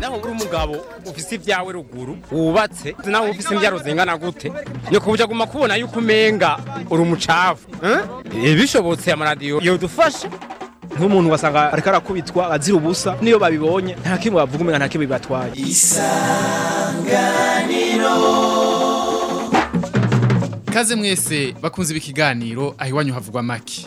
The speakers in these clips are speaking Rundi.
naho uri umugabo ufise ivyawe ruguru wubatse naho ufise imvyaro zingana gute nikuja guma kubona yuko umenga uri umucafu eh? Eh, bishobotse amaradiyo yodufashe nk'umuntu ugasanga ariko arakubitwa azira ubusa niyo babibonye nta kimwe bavuga umenga nta kimwe bibatwaye isanganiro ikaze mwese bakunze ibi kiganiro aho iwanyu havugwa amaki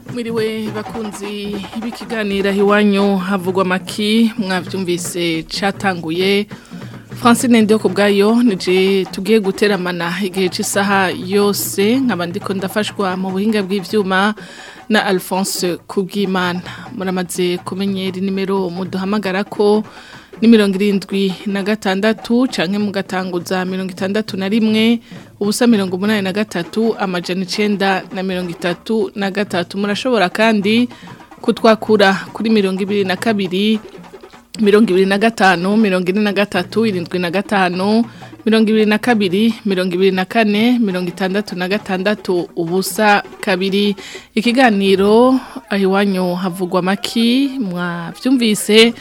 mwiriwe bakunzi b'ikiganiro iwanyu havugwa amaki mwabyumvise cyatanguye francine ndeko bwayo nije tugiye guteramana igihe cy'isaha yose nk’abandiko ndafashwa mu buhinga bw'ibyuma na alphonse kubwimana muramaze kumenyera nimero muduhamagara ko ni mirongo irindwi na gatandatu canke mu za mirongo itandatu na rimwe ubusa mirongo umunani na gatatu amajana icenda na mirongo itatu na gatatu murashobora kandi kutwakura kuri mirongo ibiri na kabiri mirongo ibiri na gatanu mirongo ine na gatatu irindwi na gatanu mirongo ibiri na kabiri mirongo ibiri na kane mirongo itandatu na gatandatu ubusa kabiri ikiganiro iwanyu havugwa amaki mwabyumvise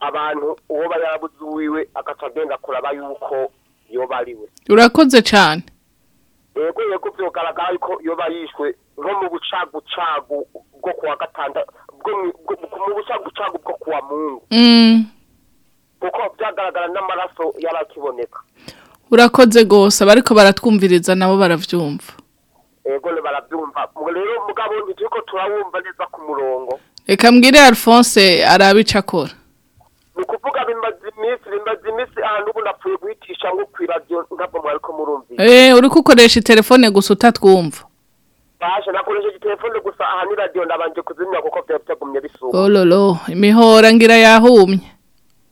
abantu uwo bari uwiwe agaca agenda kuraba yuko yoba ari urakoze cyane yego yego byogaragara yuko yoba yishwe nko mu bucagucagu bwo kuwa gatandatu mu bucagucagu bwo kuwa mungu mm. kuko byagaragara n'amaraso yari akiboneka urakoze rwose abariko baratwumviriza nabo baravyumva ego baravyumva rero mugabo turiko turabumva neza ku murongo reka mbwire alphonse arabica akora ni ukuvuga bimaze iminsi bimaze iminsi ahantu ubu napfuye guhitisha ngo kwiradiyo ntabwo mwariko murumvira eee eh, uriko ukoresha telefone gusa utatwumva basha nakoresheje telefone gusa aha ni ndabanje kuzimya kuko byari byagumye bisuma ololo oh, imihora ngira yahumye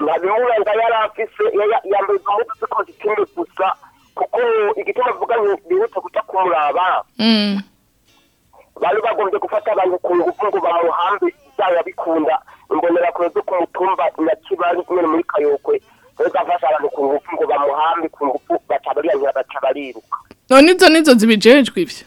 nta bimuranga yari afise yambaye izo munsi z'ikositime gusa kuko igituma avuga ngo bihuta guca kumuraba mm. bari bagombye gufata abantu ku ngufu ngo bamuhambe izaba bikunda imbonera kure zo ku mutumba nyakibari nyine muri kayokwe rero abantu ku ngufu ngo bamuhambe ku ngufu baca bariyanyura baca bariruka none izo nizo zibijejwe ibyo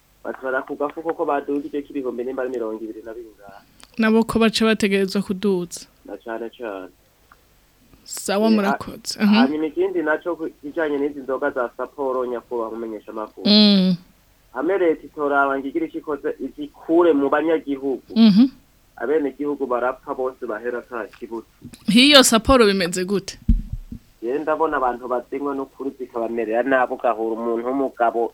batwara ku gafu koko baduga icyo k'ibihumbi nabo ko baca bategereza kuduza na cyane sawa murakoze hanyuma ikindi nacyo kijyanye n'izi nzoga za saporo nyakubahwa mumenyesha amakuru mm. hamwe leta itoraba ngo igire izikure mu banyagihugu mm-hmm. abenegihugu barapfa bose bahera nta kibuza nk'iyo saporo bimeze gute rero ndabona abantu bazinywa n'ukuri zikabamerera nabi ugahura umuntu w'umugabo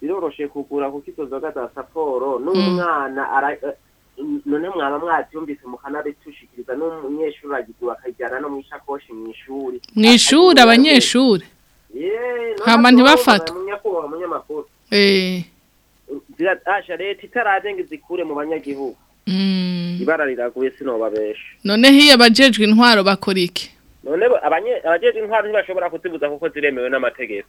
biroroshe kugura kuko izo nzoga saporo mm. n'umwana eh, none mwaba mwabyumvise mukanabitushikiriza n'umunyeshuri agigura akajyana no mu ishakoshi mu ishuri mu ishuri abanyeshuri hama ntibafatwe nyakubahwa munyamakuru eh. zirasha leta itaraze ngo izikure mu banyagihugu mm. Hmm. ibara riraguye sinobabesha none hiya abajejwe intwaro bakora iki none abajejwe intwaro ntibashobora kuzibuza kuko ziremewe n'amategeko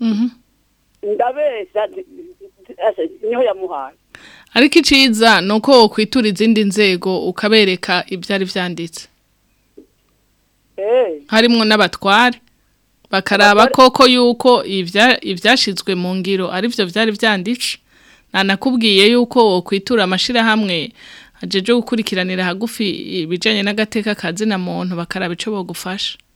mm-hmm. ndabeshya niho yamuhaye ariko iciza ni uko wakwitura izindi nzego ukabereka ibyari byanditse eh. harimo n'abatware bakaraba koko yuko ibyashyizwe mu ngiro ari byo byari byanditse nanakubwiye yuko wakwitura amashyirahamwe hajeje gukurikiranira hagufi ibijanye n'agateka kazina muntu bakaraba ico bogufasha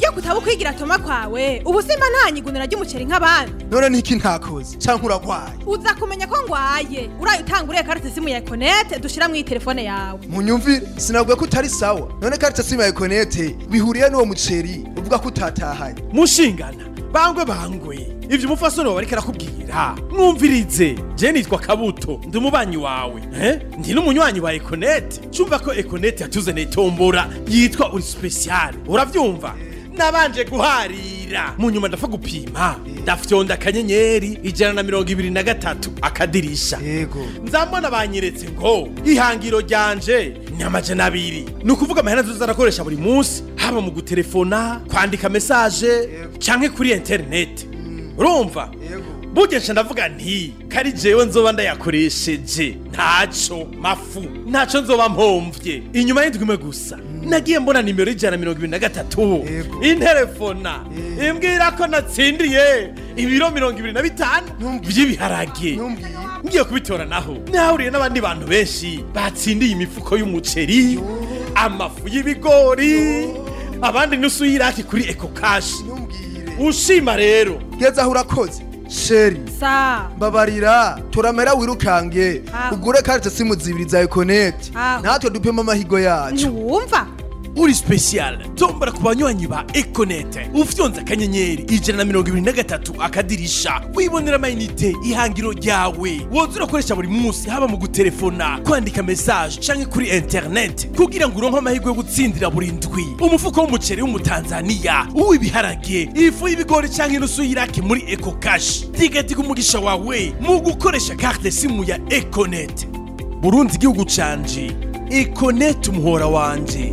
iyo kutaba ukwigira toma kwawe ubu simba ntanyigunira ry'umuceri nk'abandi none niki ntakoze canke uragwaye uza kumenya ko ngwaye uraye utanguriye karite simu ya ekonete dushira mu telefone yawe munyumvire sinavuga ko utari sawa none karite simu ya ekonete bihuriye n'uwo muceri uvuga ko utatahanye mushingana bangwe bangwe ibyo umupfasoni wawe ariko arakubwira mwumvirize je kabuto ndi umubanyi wawe ndi n'umunywanyi wa ekonete cyumva ko ekonete yatuzaniye tombora yitwa uri special urabyumva nabanje guharira mu nyuma ndapfa gupima ndafyonda akanyenyeri ijana na mirongo ibiri na gatatu akadirisha nzambona banyeretse ngo ihangiro ryanje ni amajana abiri ni ukuvuga amahera nziza arakoresha buri munsi haba mu gutelefona kwandika mesaje cyangwa kuri interineti mm. urumva bugeje ndavuga nti kari jewe nzoba ndayakoresheje ntacyo mafu ntacyo nzoba mpomvye inyuma y'indwime gusa mm. nagiye mbona nimero ijana mirongo ibiri na gatatu interefona imbwira ko natsindiye ibiro mirongo ibiri na bitanu by'ibiharage ngiye kubitora naho nahuriye n'abandi bantu benshi batsindiye imifuko y'umuceri amafu y'ibigori abandi nusu y'iraki kuri eko kashi ushima rero ngeze aho urakoze sheri mbabarira turamera wirukange ah. ugure karite simu zibiri za ekoneti ah. natwe dupima amahigo yacu ntiwumva uri Special tombora ku banywanyi ba ekonete ufyonze akanyenyeri ijana na mirongo ibiri na gatatu akadirisha wibonera amayinite ihangiro ryawe woza urakoresha buri munsi haba mu gutelefona kwandika mesaje canke kuri internet kugira ngo uronke amahirwe yo gutsindira buri ndwi umufuko w'umuceri w'umutanzaniya uw'ibiharage ifu y'ibigori canke inusu y'irake muri ekokashi digatiga umugisha wawe mu gukoresha carte simu ya ekonete burundi igihugu canje ekonete umuhora wanjye.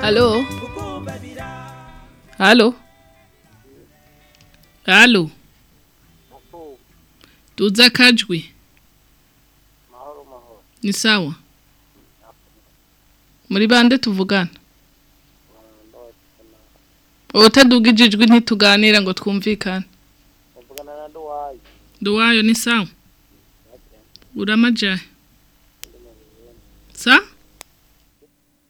halo halo halo tuza akajwi ni sawa muri bande tuvugana utadugije ijijwi ntituganira ngo twumvikane duwayo ni sawa uramajaye sa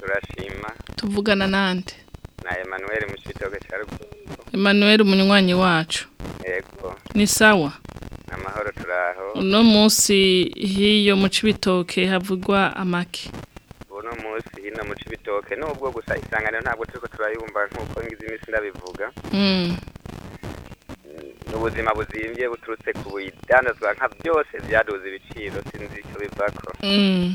Turashima. Tuvugana nande? Na Emmanuel Mushitoke Charugo. Emmanuel umunywanyi wacu. Yego. Ni sawa? Amahoro turaho. Uno munsi hiyo mu cibitoke havugwa amaki. Uno munsi hino mu cibitoke nubwo gusa isanganiro ntabwo turiko turayumva nkuko ngize imisi ndabivuga. Mm. ubuzima buzimbye buturutse ku bidanazwa nka byose byaduze ibiciro sinzi icyo bivako mm.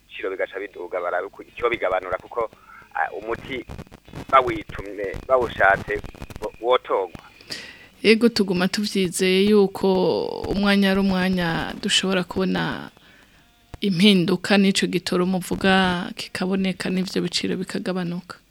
ibiciro bigaca biduga icyo bigabanura kuko ah, umuti bawitumye bawushatse wotogwa yego tuguma tubyizeye yuko umwanya ari umwanya dushobora kubona impinduka n'icyo gitoro muvuga kikaboneka n'ibyo biciro bikagabanuka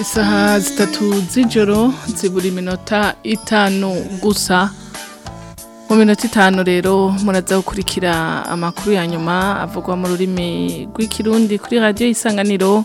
isaha zitatu z'ijoro zibura iminota itanu gusa mu minota itanu rero muraza gukurikira amakuru ya nyuma avugwa mu rurimi rw'ikirundi kuri radiyo isanganiro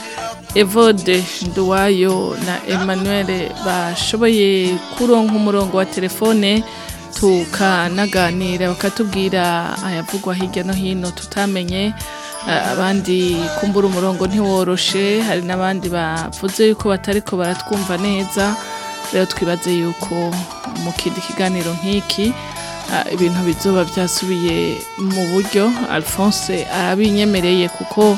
evode duwayo na emmanuel bashoboye kuronka umurongo wa telefone tukanaganira bakatubwira ayavugwa hirya no hino tutamenye ah, abandi kumbura umurongo ntiworoshe hari n'abandi bavuze yuko batari ko baratwumva neza rero twibaze yuko mu kindi kiganiro nk'iki ibintu bizuba byasubiye mu buryo alphonse arabinyemereye kuko